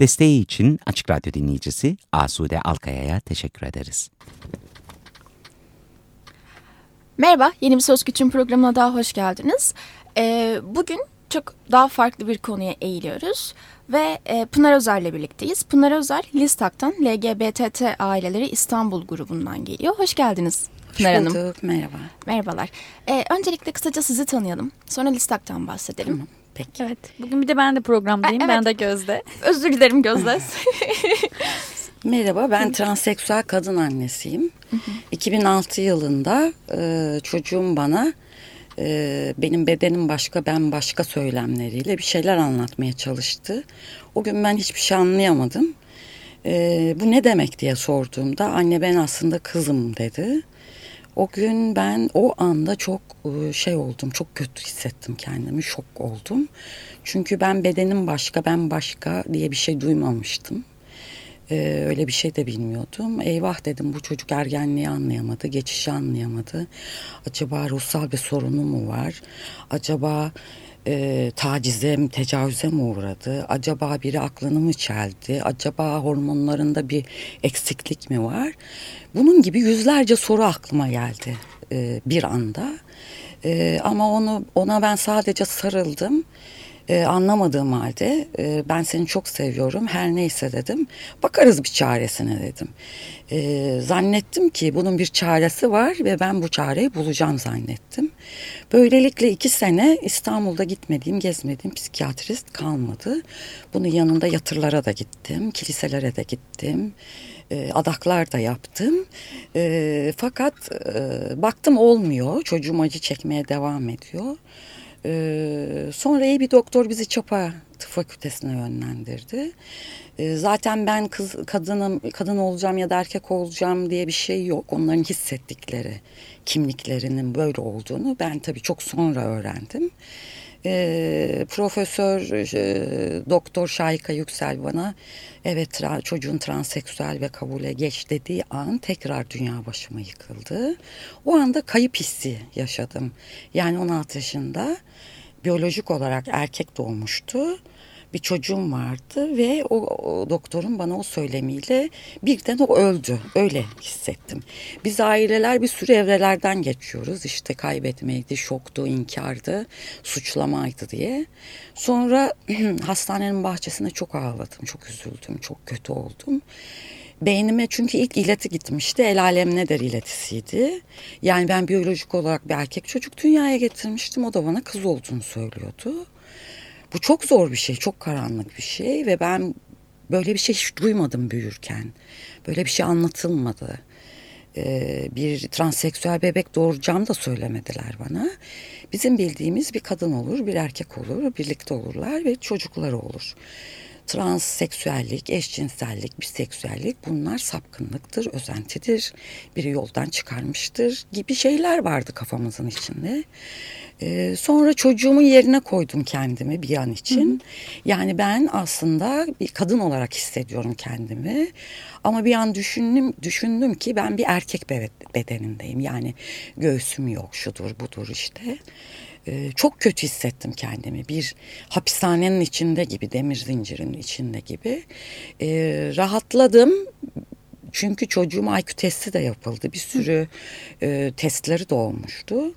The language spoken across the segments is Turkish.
Desteği için Açık Radyo dinleyicisi Asude Alkaya'ya teşekkür ederiz. Merhaba, yeni bir Söz Küçüğün programına daha hoş geldiniz. Ee, bugün çok daha farklı bir konuya eğiliyoruz ve e, Pınar Özer'le birlikteyiz. Pınar Özer, Listak'tan LGBT Aileleri İstanbul grubundan geliyor. Hoş geldiniz Pınar Hanım. Hoş bulduk, merhaba. Merhabalar. Ee, öncelikle kısaca sizi tanıyalım, sonra Listak'tan bahsedelim. Tamam, peki. Evet. Bugün bir de ben de programdayım. Evet. Ben de Gözde. Özür dilerim Gözde. Merhaba, ben transseksüel kadın annesiyim. 2006 yılında e, çocuğum bana e, benim bedenim başka, ben başka söylemleriyle bir şeyler anlatmaya çalıştı. O gün ben hiçbir şey anlayamadım. E, bu ne demek diye sorduğumda anne ben aslında kızım dedi. O gün ben o anda çok e, şey oldum, çok kötü hissettim kendimi, şok oldum. Çünkü ben bedenim başka, ben başka diye bir şey duymamıştım. Ee, öyle bir şey de bilmiyordum. Eyvah dedim bu çocuk ergenliği anlayamadı, geçişi anlayamadı. Acaba ruhsal bir sorunu mu var? Acaba e, tacize mi, tecavüze mi uğradı? Acaba biri aklını mı çeldi? Acaba hormonlarında bir eksiklik mi var? Bunun gibi yüzlerce soru aklıma geldi e, bir anda. E, ama onu ona ben sadece sarıldım. Ee, anlamadığım halde e, ben seni çok seviyorum her neyse dedim. Bakarız bir çaresine dedim. Ee, zannettim ki bunun bir çaresi var ve ben bu çareyi bulacağım zannettim. Böylelikle iki sene İstanbul'da gitmediğim, gezmediğim psikiyatrist kalmadı. Bunun yanında yatırlara da gittim, kiliselere de gittim. E, adaklar da yaptım. E, fakat e, baktım olmuyor. Çocuğum acı çekmeye devam ediyor. Ee, sonra iyi bir doktor bizi Çapa Tıp Fakültesine yönlendirdi. Ee, zaten ben kız kadınım, kadın olacağım ya da erkek olacağım diye bir şey yok. Onların hissettikleri, kimliklerinin böyle olduğunu ben tabii çok sonra öğrendim. Ee, Profesör e, Doktor Şahika Yüksel bana evet tra çocuğun transseksüel ve kabule geç dediği an tekrar dünya başıma yıkıldı. O anda kayıp hissi yaşadım. Yani 16 yaşında biyolojik olarak erkek doğmuştu. Bir çocuğum vardı ve o, o doktorun bana o söylemiyle birden o öldü. Öyle hissettim. Biz aileler bir sürü evrelerden geçiyoruz. İşte kaybetmeydi, şoktu, inkardı, suçlamaydı diye. Sonra hastanenin bahçesinde çok ağladım, çok üzüldüm, çok kötü oldum. Beynime çünkü ilk ileti gitmişti. El alem ne iletisiydi. Yani ben biyolojik olarak bir erkek çocuk dünyaya getirmiştim. O da bana kız olduğunu söylüyordu. Bu çok zor bir şey, çok karanlık bir şey ve ben böyle bir şey hiç duymadım büyürken. Böyle bir şey anlatılmadı. Ee, bir transseksüel bebek doğuracağım da söylemediler bana. Bizim bildiğimiz bir kadın olur, bir erkek olur, birlikte olurlar ve çocukları olur transseksüellik, eşcinsellik, biseksüellik bunlar sapkınlıktır, özentidir, biri yoldan çıkarmıştır gibi şeyler vardı kafamızın içinde. Ee, sonra çocuğumun yerine koydum kendimi bir an için. Hı hı. Yani ben aslında bir kadın olarak hissediyorum kendimi. Ama bir an düşündüm, düşündüm ki ben bir erkek bedenindeyim. Yani göğsüm yok, şudur budur işte. Ee, çok kötü hissettim kendimi. Bir hapishanenin içinde gibi, demir zincirinin içinde gibi. Ee, rahatladım. Çünkü çocuğum IQ testi de yapıldı. Bir sürü e, testleri de olmuştu.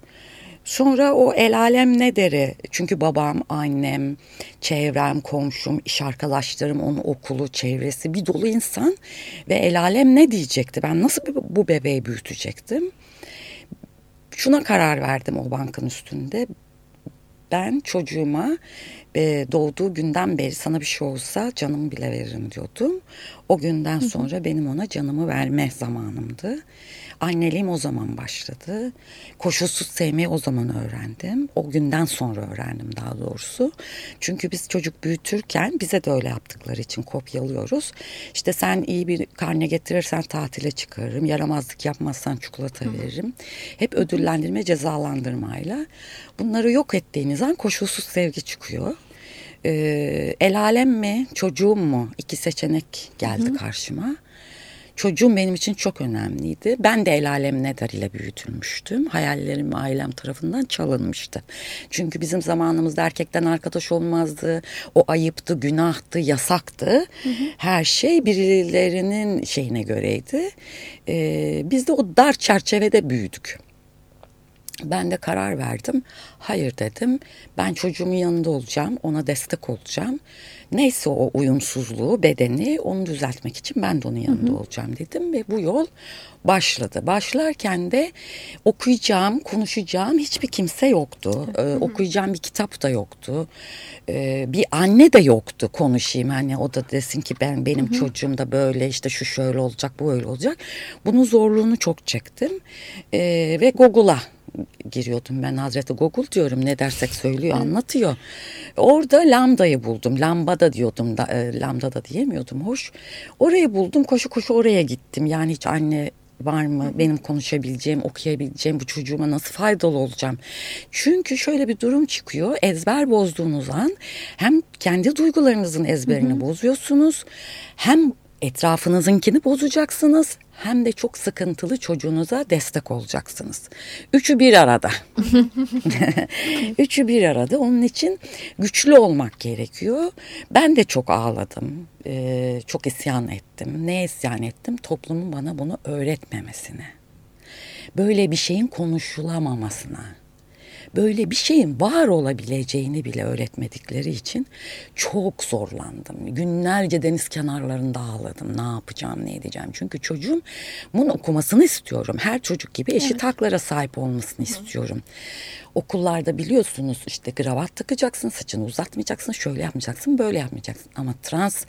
Sonra o el alem ne deri? Çünkü babam, annem, çevrem, komşum, iş arkadaşlarım, onun okulu, çevresi bir dolu insan. Ve el alem ne diyecekti? Ben nasıl bu bebeği büyütecektim? Şuna karar verdim o bankın üstünde. Ben çocuğuma e, doğduğu günden beri sana bir şey olsa canımı bile veririm diyordum. O günden sonra benim ona canımı verme zamanımdı. Anneliğim o zaman başladı. Koşulsuz sevmeyi o zaman öğrendim. O günden sonra öğrendim daha doğrusu. Çünkü biz çocuk büyütürken bize de öyle yaptıkları için kopyalıyoruz. İşte sen iyi bir karne getirirsen tatile çıkarırım. Yaramazlık yapmazsan çikolata veririm. Hep ödüllendirme cezalandırmayla. Bunları yok ettiğiniz an koşulsuz sevgi çıkıyor. Ee, el alem mi çocuğum mu iki seçenek geldi karşıma. Çocuğum benim için çok önemliydi. Ben de el alem ne der ile büyütülmüştüm. Hayallerim ailem tarafından çalınmıştı. Çünkü bizim zamanımızda erkekten arkadaş olmazdı. O ayıptı, günahtı, yasaktı. Her şey birilerinin şeyine göreydi. Ee, biz de o dar çerçevede büyüdük. Ben de karar verdim. Hayır dedim. Ben çocuğumun yanında olacağım. Ona destek olacağım. Neyse o uyumsuzluğu, bedeni onu düzeltmek için ben de onun yanında olacağım dedim. Ve bu yol başladı. Başlarken de okuyacağım, konuşacağım hiçbir kimse yoktu. Ee, okuyacağım bir kitap da yoktu. Ee, bir anne de yoktu konuşayım. Hani o da desin ki ben benim çocuğum da böyle işte şu şöyle olacak, bu öyle olacak. Bunun zorluğunu çok çektim. Ee, ve Google'a giriyordum ben Hazreti Google diyorum ne dersek söylüyor anlatıyor. Orada lambdayı buldum lambada diyordum da e, lambda da diyemiyordum hoş. Orayı buldum koşu koşu oraya gittim yani hiç anne var mı benim konuşabileceğim okuyabileceğim bu çocuğuma nasıl faydalı olacağım. Çünkü şöyle bir durum çıkıyor ezber bozduğunuz an hem kendi duygularınızın ezberini bozuyorsunuz hem etrafınızınkini bozacaksınız hem de çok sıkıntılı çocuğunuza destek olacaksınız. Üçü bir arada. Üçü bir arada. Onun için güçlü olmak gerekiyor. Ben de çok ağladım. Ee, çok isyan ettim. Ne isyan ettim? Toplumun bana bunu öğretmemesine. Böyle bir şeyin konuşulamamasına böyle bir şeyin var olabileceğini bile öğretmedikleri için çok zorlandım. Günlerce deniz kenarlarında ağladım. Ne yapacağım, ne edeceğim? Çünkü çocuğum bunu okumasını istiyorum. Her çocuk gibi eşit haklara sahip olmasını istiyorum. Okullarda biliyorsunuz işte kravat takacaksın, saçını uzatmayacaksın, şöyle yapmayacaksın, böyle yapmayacaksın. Ama trans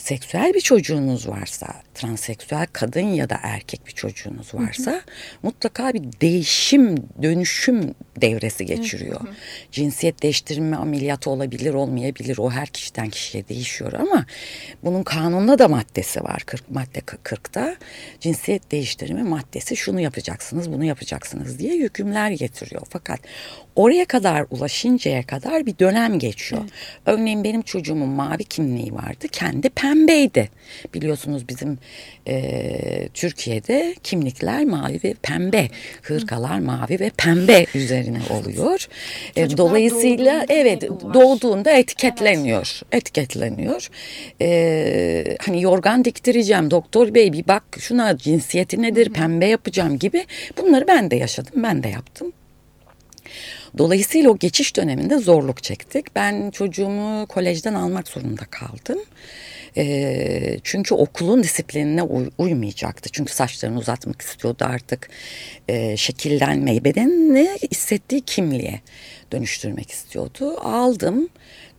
seksüel bir çocuğunuz varsa, transseksüel kadın ya da erkek bir çocuğunuz varsa mutlaka bir değişim, dönüşüm devresi geçiriyor. Cinsiyet değiştirme ameliyatı olabilir, olmayabilir. O her kişiden kişiye değişiyor ama bunun kanunda da maddesi var. 40 madde 40'ta cinsiyet değiştirme maddesi şunu yapacaksınız, bunu yapacaksınız diye hükümler getiriyor. Fakat oraya kadar ulaşıncaya kadar bir dönem geçiyor. Örneğin benim çocuğumun mavi kimliği vardı. Kendi pembeydi. Biliyorsunuz bizim e, Türkiye'de kimlikler mavi ve pembe. Hırkalar mavi ve pembe üzerine oluyor. E, dolayısıyla doğduğunda evet doğduğunda etiketleniyor. Etiketleniyor. E, hani yorgan diktireceğim doktor bey bir bak şuna cinsiyeti nedir pembe yapacağım gibi bunları ben de yaşadım ben de yaptım. Dolayısıyla o geçiş döneminde zorluk çektik. Ben çocuğumu kolejden almak zorunda kaldım. Ee, çünkü okulun disiplinine uy- uymayacaktı. Çünkü saçlarını uzatmak istiyordu artık. Ee, şekillenmeyi, bedenini hissettiği kimliğe dönüştürmek istiyordu. Aldım,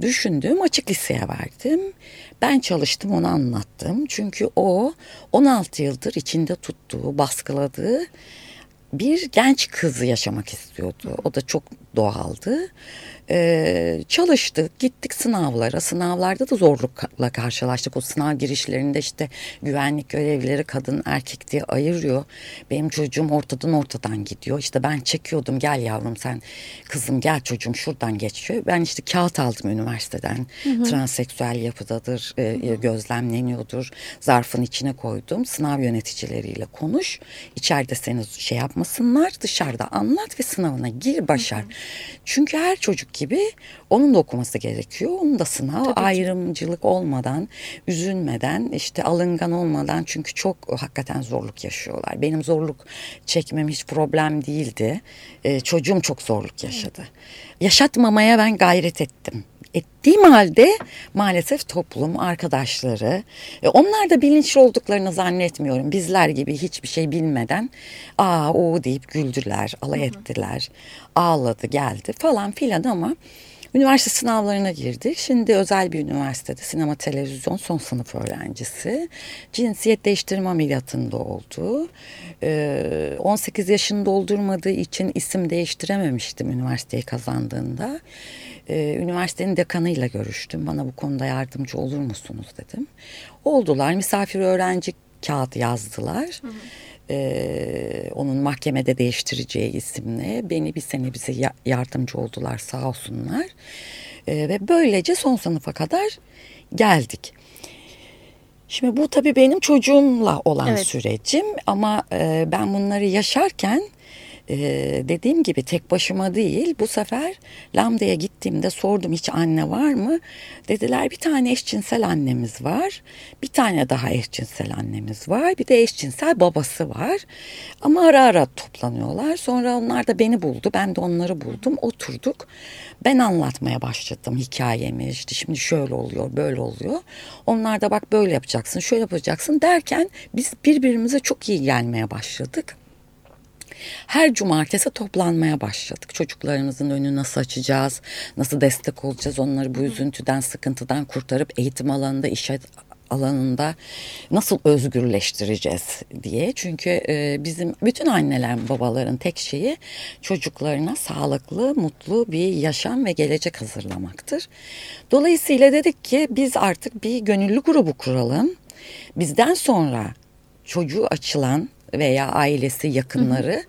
düşündüm, açık liseye verdim. Ben çalıştım, onu anlattım. Çünkü o 16 yıldır içinde tuttuğu, baskıladığı bir genç kızı yaşamak istiyordu. O da çok doğaldı. Ee, çalıştık, gittik sınavlara. Sınavlarda da zorlukla karşılaştık. O sınav girişlerinde işte güvenlik görevlileri kadın erkek diye ayırıyor. Benim çocuğum ortadan ortadan gidiyor. İşte ben çekiyordum gel yavrum sen kızım gel çocuğum şuradan geçiyor. Ben işte kağıt aldım üniversiteden. Transseksüel yapıdadır, e, gözlemleniyordur. Zarfın içine koydum. Sınav yöneticileriyle konuş. İçeride seni şey yapmasınlar. Dışarıda anlat ve sınavına gir başar. Çünkü her çocuk gibi onun da okuması gerekiyor. Onun da sınav ayrımcılık olmadan, üzülmeden, işte alıngan olmadan çünkü çok hakikaten zorluk yaşıyorlar. Benim zorluk çekmem hiç problem değildi. Ee, çocuğum çok zorluk yaşadı. Yaşatmamaya ben gayret ettim. Ettiğim halde maalesef toplum, arkadaşları, e, onlar da bilinçli olduklarını zannetmiyorum. Bizler gibi hiçbir şey bilmeden aa o deyip güldüler, alay ettiler, ağladı geldi falan filan ama Üniversite sınavlarına girdik. Şimdi özel bir üniversitede sinema televizyon son sınıf öğrencisi. Cinsiyet değiştirme ameliyatında oldu. Ee, 18 yaşını doldurmadığı için isim değiştirememiştim üniversiteyi kazandığında. Ee, üniversitenin dekanıyla görüştüm. Bana bu konuda yardımcı olur musunuz dedim. Oldular. Misafir öğrenci kağıt yazdılar. Hı hı. Ee, onun mahkemede değiştireceği isimle beni bir sene bize yardımcı oldular sağ olsunlar. Ee, ve böylece son sınıfa kadar geldik. Şimdi bu tabii benim çocuğumla olan evet. sürecim ama e, ben bunları yaşarken ee, dediğim gibi tek başıma değil bu sefer Lambda'ya gittiğimde sordum hiç anne var mı? Dediler bir tane eşcinsel annemiz var. Bir tane daha eşcinsel annemiz var. Bir de eşcinsel babası var. Ama ara ara toplanıyorlar. Sonra onlar da beni buldu. Ben de onları buldum. Oturduk. Ben anlatmaya başladım hikayemi. İşte şimdi şöyle oluyor, böyle oluyor. Onlar da bak böyle yapacaksın, şöyle yapacaksın derken biz birbirimize çok iyi gelmeye başladık. Her cumartesi toplanmaya başladık. Çocuklarımızın önünü nasıl açacağız, nasıl destek olacağız, onları bu üzüntüden, sıkıntıdan kurtarıp eğitim alanında, iş alanında nasıl özgürleştireceğiz diye. Çünkü e, bizim bütün anneler babaların tek şeyi çocuklarına sağlıklı, mutlu bir yaşam ve gelecek hazırlamaktır. Dolayısıyla dedik ki biz artık bir gönüllü grubu kuralım. Bizden sonra çocuğu açılan veya ailesi yakınları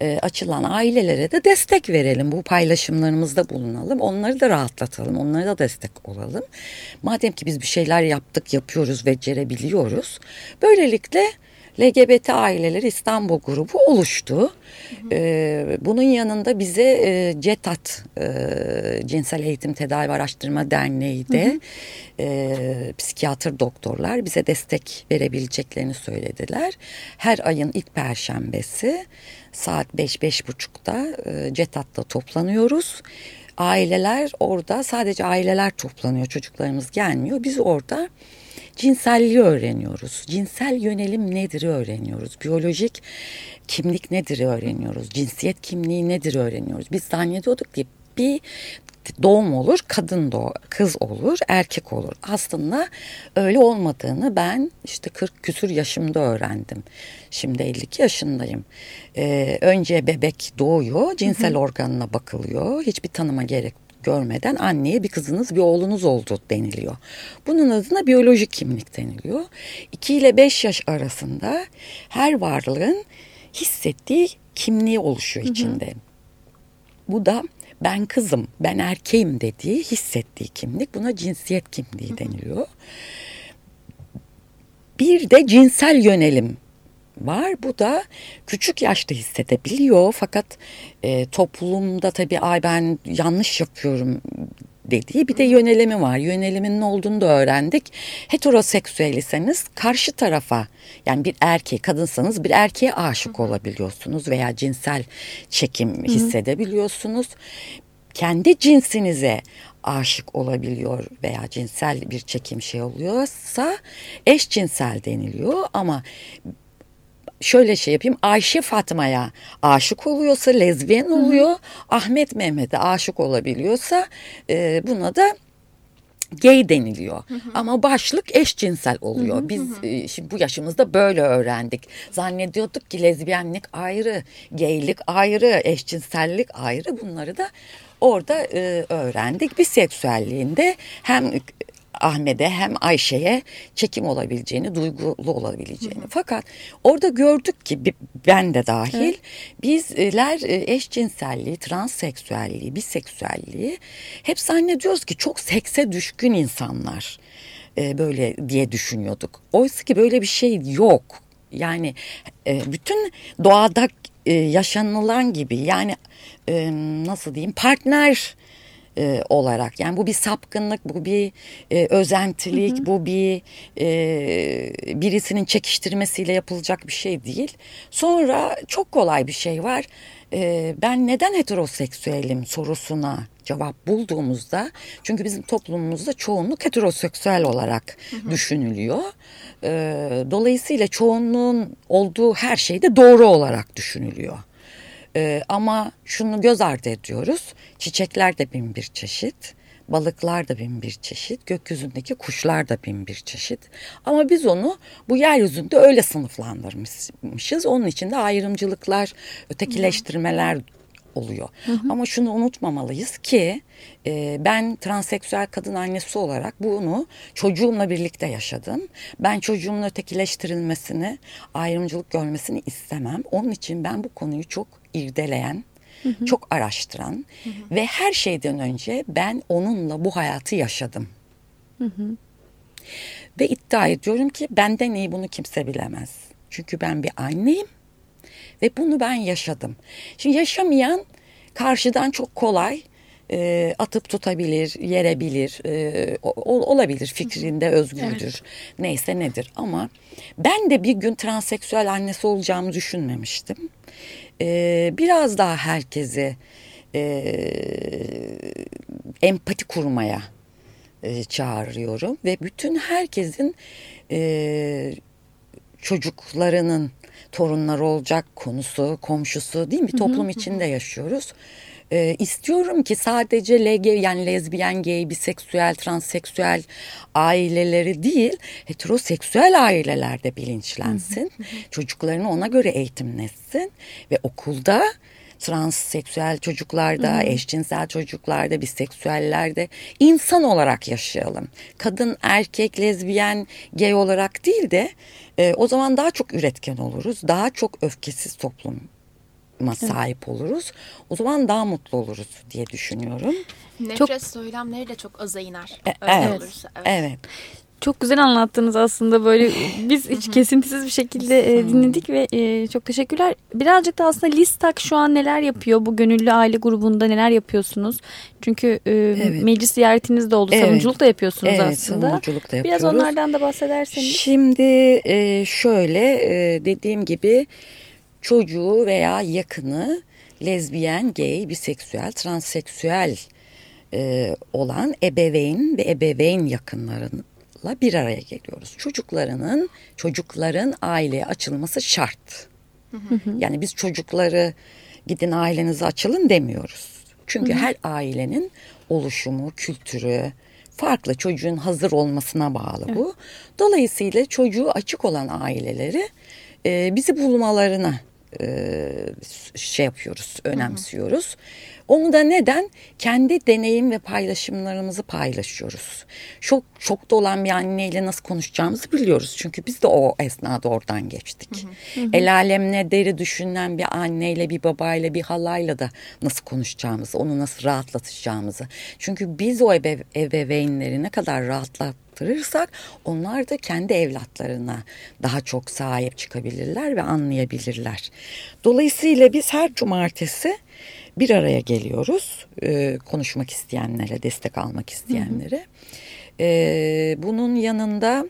E, açılan ailelere de destek verelim. Bu paylaşımlarımızda bulunalım. Onları da rahatlatalım. Onlara da destek olalım. Madem ki biz bir şeyler yaptık, yapıyoruz, becerebiliyoruz. Böylelikle LGBT Aileler İstanbul grubu oluştu. Hı hı. Ee, bunun yanında bize e, CETAT e, Cinsel Eğitim Tedavi Araştırma Derneği de hı hı. E, psikiyatr doktorlar bize destek verebileceklerini söylediler. Her ayın ilk perşembesi saat 5-5.30'da e, CETAT'ta toplanıyoruz aileler orada sadece aileler toplanıyor çocuklarımız gelmiyor. Biz orada cinselliği öğreniyoruz. Cinsel yönelim nedir öğreniyoruz. Biyolojik kimlik nedir öğreniyoruz. Cinsiyet kimliği nedir öğreniyoruz. Biz zannediyorduk ki bir doğum olur, kadın doğ, kız olur, erkek olur. Aslında öyle olmadığını ben işte 40 küsür yaşımda öğrendim. Şimdi 52 yaşındayım. Ee, önce bebek doğuyor, cinsel organına bakılıyor. Hiçbir tanıma gerek görmeden anneye bir kızınız bir oğlunuz oldu deniliyor. Bunun adına biyolojik kimlik deniliyor. 2 ile 5 yaş arasında her varlığın hissettiği kimliği oluşuyor içinde. Hı hı. Bu da ben kızım, ben erkeğim dediği, hissettiği kimlik. Buna cinsiyet kimliği deniliyor. Bir de cinsel yönelim var. Bu da küçük yaşta hissedebiliyor fakat e, toplumda tabii ay ben yanlış yapıyorum dediği bir de yönelimi var. Yönelimin ne olduğunu da öğrendik. Heteroseksüel karşı tarafa yani bir erkeği kadınsanız bir erkeğe aşık olabiliyorsunuz veya cinsel çekim hissedebiliyorsunuz. Kendi cinsinize aşık olabiliyor veya cinsel bir çekim şey oluyorsa eşcinsel deniliyor ama şöyle şey yapayım Ayşe Fatma'ya aşık oluyorsa lezbiyen oluyor. Hı hı. Ahmet Mehmet'e aşık olabiliyorsa e, buna da gay deniliyor. Hı hı. Ama başlık eşcinsel oluyor. Hı hı Biz hı. E, şimdi bu yaşımızda böyle öğrendik. Zannediyorduk ki lezbiyenlik ayrı, gaylik ayrı, eşcinsellik ayrı. Bunları da orada e, öğrendik. Biseksüelliğinde hem Ahmet'e hem Ayşe'ye çekim olabileceğini, duygulu olabileceğini. Hı hı. Fakat orada gördük ki ben de dahil evet. bizler e, eşcinselliği, transseksüelliği, biseksüelliği hep zannediyoruz ki çok sekse düşkün insanlar e, böyle diye düşünüyorduk. Oysa ki böyle bir şey yok. Yani e, bütün doğada yaşanılan gibi yani nasıl diyeyim partner e, olarak. Yani bu bir sapkınlık, bu bir e, özentilik, hı hı. bu bir e, birisinin çekiştirmesiyle yapılacak bir şey değil. Sonra çok kolay bir şey var. E, ben neden heteroseksüelim sorusuna cevap bulduğumuzda çünkü bizim toplumumuzda çoğunluk heteroseksüel olarak hı hı. düşünülüyor. E, dolayısıyla çoğunluğun olduğu her şey de doğru olarak düşünülüyor. E, ama şunu göz ardı ediyoruz. Çiçekler de bin bir çeşit. Balıklar da bin bir çeşit, gökyüzündeki kuşlar da bin bir çeşit. Ama biz onu bu yeryüzünde öyle sınıflandırmışız. Onun içinde ayrımcılıklar, ötekileştirmeler oluyor. Hı hı. Ama şunu unutmamalıyız ki e, ben transseksüel kadın annesi olarak bunu çocuğumla birlikte yaşadım. Ben çocuğumun ötekileştirilmesini, ayrımcılık görmesini istemem. Onun için ben bu konuyu çok irdeleyen, hı hı. çok araştıran hı hı. ve her şeyden önce ben onunla bu hayatı yaşadım. Hı hı. Ve iddia ediyorum ki benden iyi bunu kimse bilemez. Çünkü ben bir anneyim ve bunu ben yaşadım. Şimdi yaşamayan karşıdan çok kolay e, atıp tutabilir, yerebilir, e, o, olabilir fikrinde özgürdür. Evet. Neyse nedir ama ben de bir gün transseksüel annesi olacağımı düşünmemiştim. E, biraz daha herkesi e, empati kurmaya e, çağırıyorum ve bütün herkesin e, çocuklarının torunlar olacak konusu, komşusu değil mi? Bir toplum içinde yaşıyoruz. Ee, istiyorum ki sadece LG yani lezbiyen, gay, biseksüel, transseksüel aileleri değil heteroseksüel aileler de bilinçlensin. Çocuklarını ona göre eğitimlesin ve okulda transseksüel çocuklarda, hmm. eşcinsel çocuklarda, biseksüellerde insan olarak yaşayalım. Kadın, erkek, lezbiyen, gay olarak değil de e, o zaman daha çok üretken oluruz. Daha çok öfkesiz toplum sahip oluruz. O zaman daha mutlu oluruz diye düşünüyorum. Nefret çok... söylemleri de çok aza iner. E, Öyle evet. olursa. Evet. evet. Çok güzel anlattınız aslında böyle biz hiç kesintisiz bir şekilde e, dinledik ve e, çok teşekkürler. Birazcık da aslında Listak şu an neler yapıyor bu gönüllü aile grubunda neler yapıyorsunuz? Çünkü e, evet. meclis ziyaretiniz de oldu evet. savunuculuk da yapıyorsunuz evet, aslında. savunuculuk da yapıyoruz. Biraz onlardan da bahsederseniz. Şimdi e, şöyle e, dediğim gibi çocuğu veya yakını lezbiyen, gay, biseksüel, transseksüel e, olan ebeveyn ve ebeveyn yakınlarının bir araya geliyoruz. Çocuklarının, çocukların aileye açılması şart. Yani biz çocukları gidin ailenizi açılın demiyoruz. Çünkü her ailenin oluşumu, kültürü farklı. Çocuğun hazır olmasına bağlı evet. bu. Dolayısıyla çocuğu açık olan aileleri e, bizi bulmalarına e, şey yapıyoruz, önemsiyoruz. Hı hı. Onu da neden? Kendi deneyim ve paylaşımlarımızı paylaşıyoruz. Çok çok da olan bir anneyle nasıl konuşacağımızı biliyoruz. Çünkü biz de o esnada oradan geçtik. Hı hı. El alemine deri düşünen bir anneyle, bir babayla, bir halayla da nasıl konuşacağımızı, onu nasıl rahatlatacağımızı. Çünkü biz o ebe, ebeveynleri ne kadar rahatlattırırsak onlar da kendi evlatlarına daha çok sahip çıkabilirler ve anlayabilirler. Dolayısıyla biz her cumartesi bir araya geliyoruz e, konuşmak isteyenlere, destek almak isteyenlere. E, bunun yanında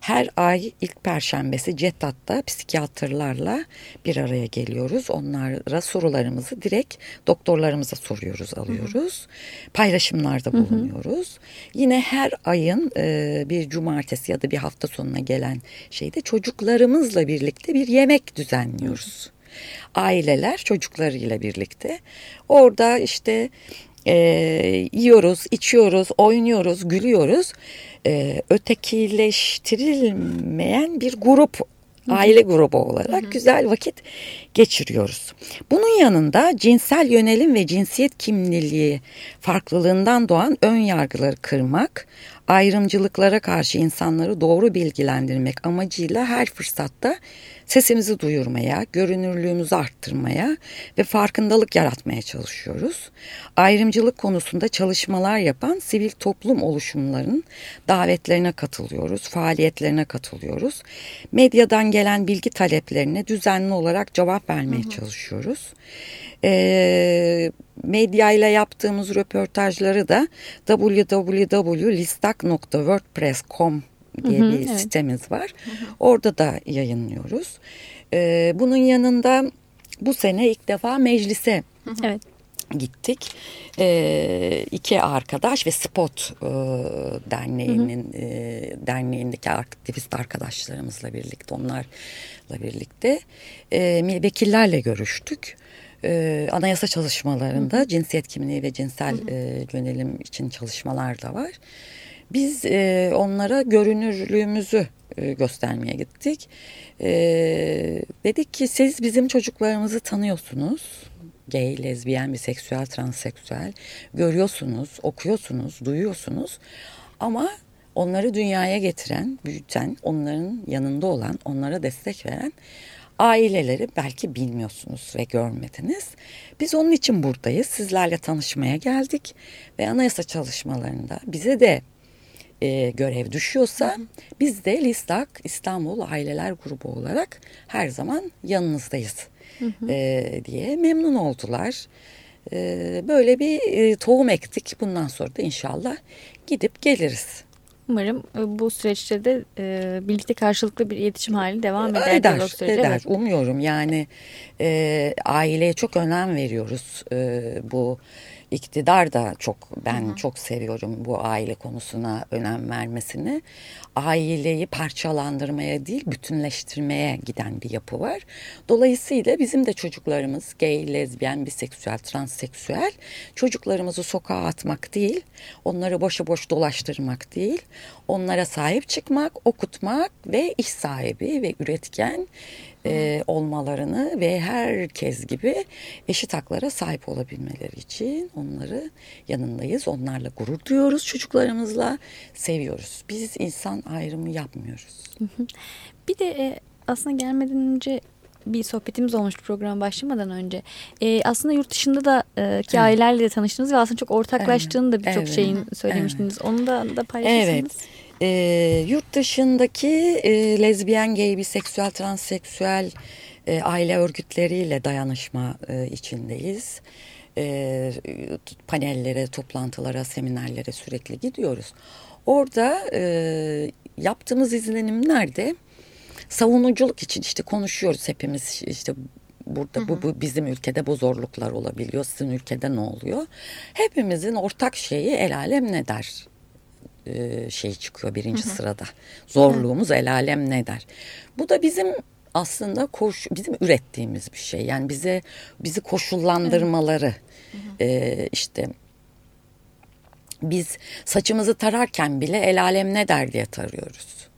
her ay ilk perşembesi CETAT'ta psikiyatrlarla bir araya geliyoruz. Onlara sorularımızı direkt doktorlarımıza soruyoruz, alıyoruz. Hı hı. Paylaşımlarda bulunuyoruz. Hı hı. Yine her ayın e, bir cumartesi ya da bir hafta sonuna gelen şeyde çocuklarımızla birlikte bir yemek düzenliyoruz. Hı hı aileler çocuklarıyla birlikte. Orada işte e, yiyoruz, içiyoruz, oynuyoruz, gülüyoruz. E, ötekileştirilmeyen bir grup aile grubu olarak hı hı. güzel vakit geçiriyoruz. Bunun yanında cinsel yönelim ve cinsiyet kimliği farklılığından doğan ön yargıları kırmak, ayrımcılıklara karşı insanları doğru bilgilendirmek amacıyla her fırsatta sesimizi duyurmaya, görünürlüğümüzü arttırmaya ve farkındalık yaratmaya çalışıyoruz. Ayrımcılık konusunda çalışmalar yapan sivil toplum oluşumlarının davetlerine katılıyoruz, faaliyetlerine katılıyoruz. Medyadan gelen bilgi taleplerine düzenli olarak cevap vermeye hı hı. çalışıyoruz. E, medya ile yaptığımız röportajları da www.listak.wordpress.com diye hı hı, bir evet. sitemiz var. Hı hı. Orada da yayınlıyoruz. Ee, bunun yanında bu sene ilk defa meclise hı hı. Evet gittik. Ee, iki arkadaş ve Spot e, derneğinin hı hı. E, derneğindeki aktivist arkadaşlarımızla birlikte onlarla birlikte e, vekillerle görüştük. e, anayasa çalışmalarında hı. cinsiyet kimliği ve cinsel hı hı. E, yönelim için çalışmalar da var. Biz e, onlara görünürlüğümüzü e, göstermeye gittik. E, dedik ki siz bizim çocuklarımızı tanıyorsunuz. Gay, lezbiyen, biseksüel, transseksüel görüyorsunuz, okuyorsunuz, duyuyorsunuz. Ama onları dünyaya getiren, büyüten, onların yanında olan, onlara destek veren aileleri belki bilmiyorsunuz ve görmediniz. Biz onun için buradayız. Sizlerle tanışmaya geldik ve anayasa çalışmalarında bize de e, görev düşüyorsa biz de Listak İstanbul Aileler Grubu olarak her zaman yanınızdayız E, diye memnun oldular. E, böyle bir e, tohum ektik. Bundan sonra da inşallah gidip geliriz. Umarım e, bu süreçte de e, birlikte karşılıklı bir iletişim hali devam eder. Eder, eder. Evet. Umuyorum yani e, aileye çok önem veriyoruz. E, bu iktidar da çok ben Hı -hı. çok seviyorum bu aile konusuna önem vermesini. Aileyi parçalandırmaya değil bütünleştirmeye giden bir yapı var. Dolayısıyla bizim de çocuklarımız gay, lezbiyen, biseksüel, transseksüel çocuklarımızı sokağa atmak değil, onları boşu boş dolaştırmak değil, onlara sahip çıkmak, okutmak ve iş sahibi ve üretken e, olmalarını ve herkes gibi eşit haklara sahip olabilmeleri için onları yanındayız. Onlarla gurur duyuyoruz çocuklarımızla, seviyoruz. Biz insan ayrımı yapmıyoruz. Bir de e, aslında gelmeden önce bir sohbetimiz olmuştu program başlamadan önce. E, aslında yurt dışında da e, ki evet. ailelerle de tanıştınız ve aslında çok ortaklaştığını da birçok evet. şeyin söylemiştiniz. Evet. Onu da, da paylaşırsanız. Evet. E, yurt dışındaki e, lezbiyen, gay, biseksüel, transseksüel e, aile örgütleriyle dayanışma e, içindeyiz. E, panellere, toplantılara, seminerlere sürekli gidiyoruz. Orada e, yaptığımız izlenimlerde savunuculuk için işte konuşuyoruz hepimiz. İşte burada bu, bu bizim ülkede bu zorluklar olabiliyor. Sizin ülkede ne oluyor? Hepimizin ortak şeyi el alem ne der e, şey çıkıyor birinci hı hı. sırada. Zorluğumuz el alem ne der. Bu da bizim aslında koş bizim ürettiğimiz bir şey. Yani bize bizi koşullandırmaları hı hı. E, işte biz saçımızı tararken bile el alem ne der diye tarıyoruz.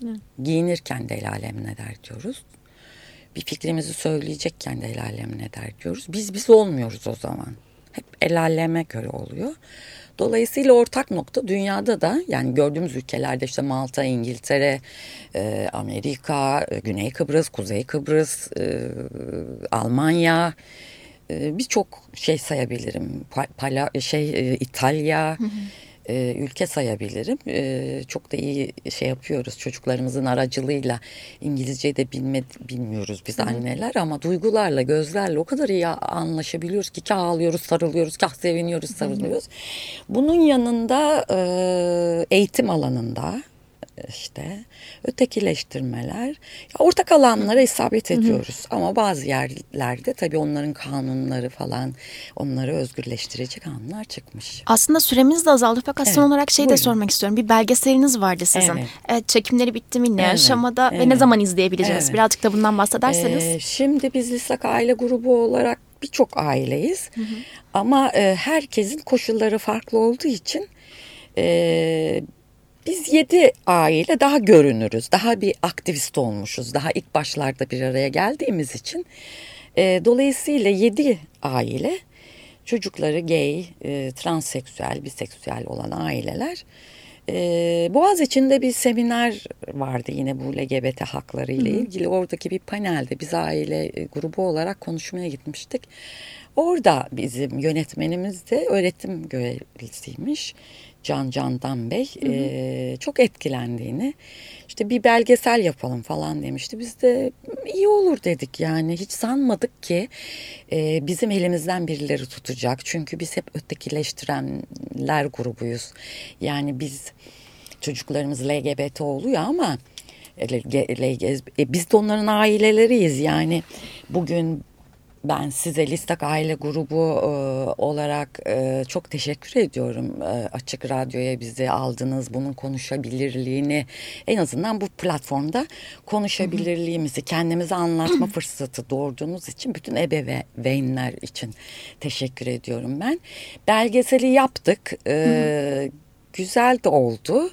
Hı. Giyinirken de el alem ne der diyoruz. Bir fikrimizi söyleyecekken de el alem ne der diyoruz. Biz biz olmuyoruz o zaman. Hep el aleme göre oluyor. Dolayısıyla ortak nokta dünyada da yani gördüğümüz ülkelerde işte Malta, İngiltere, e, Amerika, e, Güney Kıbrıs, Kuzey Kıbrıs, e, Almanya birçok şey sayabilirim. Pala, şey İtalya. Hı hı e, ülke sayabilirim. E, çok da iyi şey yapıyoruz çocuklarımızın aracılığıyla. İngilizceyi de bilme, bilmiyoruz biz anneler ama duygularla, gözlerle o kadar iyi anlaşabiliyoruz ki kah ağlıyoruz, sarılıyoruz, kah seviniyoruz, sarılıyoruz. Bunun yanında e, eğitim alanında işte ötekileştirmeler ortak alanlara isabet ediyoruz hı hı. ama bazı yerlerde tabii onların kanunları falan onları özgürleştirecek kanunlar çıkmış. Aslında süremiz de azaldı fakat evet. son olarak şey de sormak istiyorum. Bir belgeseliniz vardı sizin. Evet. evet çekimleri bitti mi? Ne evet. aşamada evet. ve ne zaman izleyebileceğiz? Evet. Birazcık da bundan bahsederseniz. Ee, şimdi biz Lisak Aile Grubu olarak birçok aileyiz. Hı hı. Ama e, herkesin koşulları farklı olduğu için e, biz yedi aile daha görünürüz, daha bir aktivist olmuşuz. Daha ilk başlarda bir araya geldiğimiz için. E, dolayısıyla yedi aile çocukları gay, e, transseksüel, biseksüel olan aileler. E, Boğaz içinde bir seminer vardı yine bu LGBT hakları ile ilgili. Oradaki bir panelde biz aile e, grubu olarak konuşmaya gitmiştik. Orada bizim yönetmenimiz de öğretim görevlisiymiş. Can Candan Bey hı hı. E, çok etkilendiğini işte bir belgesel yapalım falan demişti. Biz de iyi olur dedik yani hiç sanmadık ki e, bizim elimizden birileri tutacak. Çünkü biz hep ötekileştirenler grubuyuz. Yani biz çocuklarımız LGBT oluyor ama e, biz de onların aileleriyiz yani bugün ben size Listak Aile Grubu e, olarak e, çok teşekkür ediyorum. E, Açık Radyo'ya bizi aldınız. Bunun konuşabilirliğini en azından bu platformda konuşabilirliğimizi kendimize anlatma fırsatı doğurduğunuz için bütün ebeveynler için teşekkür ediyorum ben. Belgeseli yaptık. E, güzel de oldu.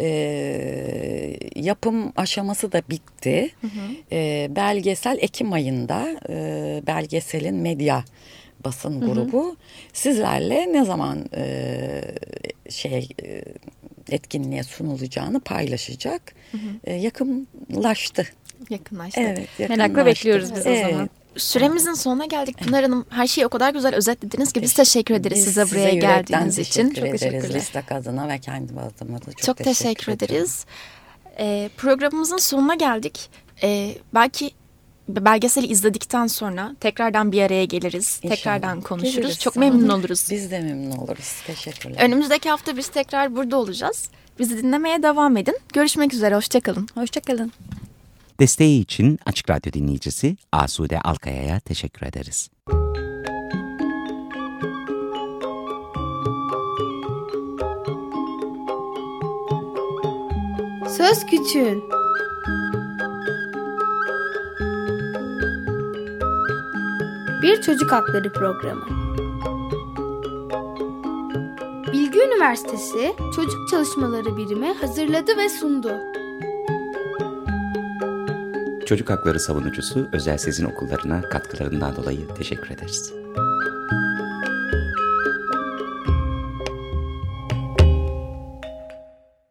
E, yapım aşaması da bitti. Hı hı. E, belgesel Ekim ayında e, belgeselin medya basın grubu hı hı. sizlerle ne zaman e, şey e, etkinliğe sunulacağını paylaşacak. Hı hı. E, yakınlaştı. Yakınlaştı. Evet, yakınlaştı. Merakla bekliyoruz biz evet. o zaman. Süremizin sonuna geldik. Pınar Hanım her şeyi o kadar güzel özetlediniz ki biz teşekkür ederiz biz size buraya geldiğiniz için. Teşekkür çok teşekkürler. Listak adına ve kendi adıma da çok, çok teşekkür, teşekkür ederiz. Ee, programımızın sonuna geldik. Ee, belki belgeseli izledikten sonra tekrardan bir araya geliriz. İnşallah. Tekrardan konuşuruz. Geliriz. Çok memnun oluruz. Biz de memnun oluruz. Teşekkürler. Önümüzdeki hafta biz tekrar burada olacağız. Bizi dinlemeye devam edin. Görüşmek üzere. Hoşçakalın. Hoşçakalın. Desteği için Açık Radyo dinleyicisi Asude Alkaya'ya teşekkür ederiz. Söz Küçüğün Bir Çocuk Hakları Programı Bilgi Üniversitesi Çocuk Çalışmaları Birimi hazırladı ve sundu. Çocuk hakları savunucusu Özel Sezin Okullarına katkılarından dolayı teşekkür ederiz.